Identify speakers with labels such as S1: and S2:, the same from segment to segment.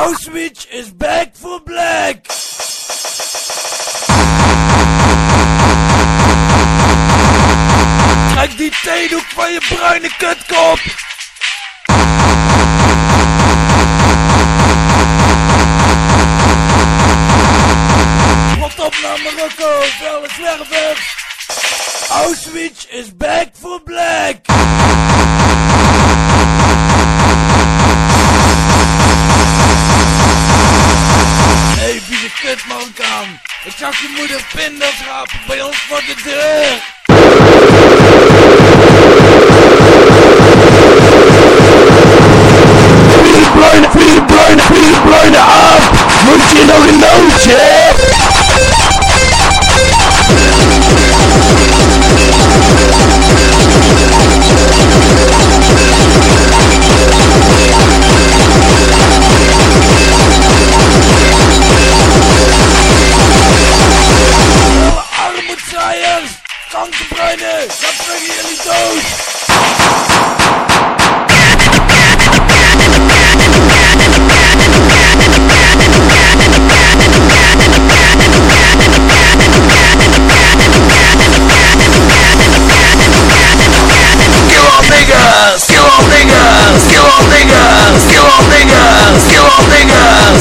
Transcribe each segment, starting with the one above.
S1: Auschwitz is back for black. Krijg die theedoek van je bruine kutkop. Rot op naar Marokko, vuile zwervers. Auschwitz is back for black. Kan. Ik zag je moeder pindas rapen bij ons voor de deur.
S2: Bruine, vier bruine, vier bruine aap! Moet je nog een nootje? Niggas! Kill all niggas! Kill all niggas! Kill all niggas!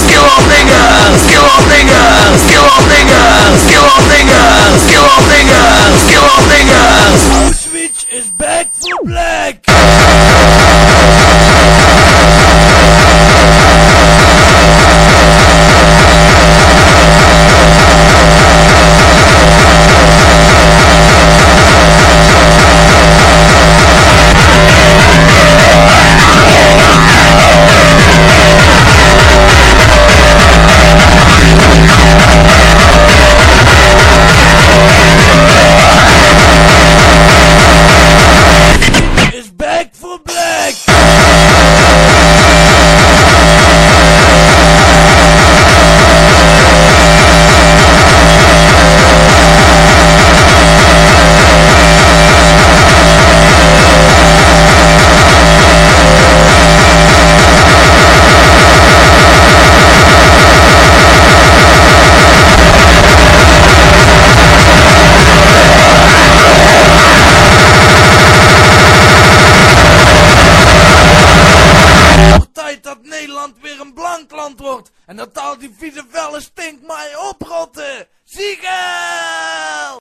S2: En
S1: dat al die vieze vellen stinkt mij oprotten. Ziegel!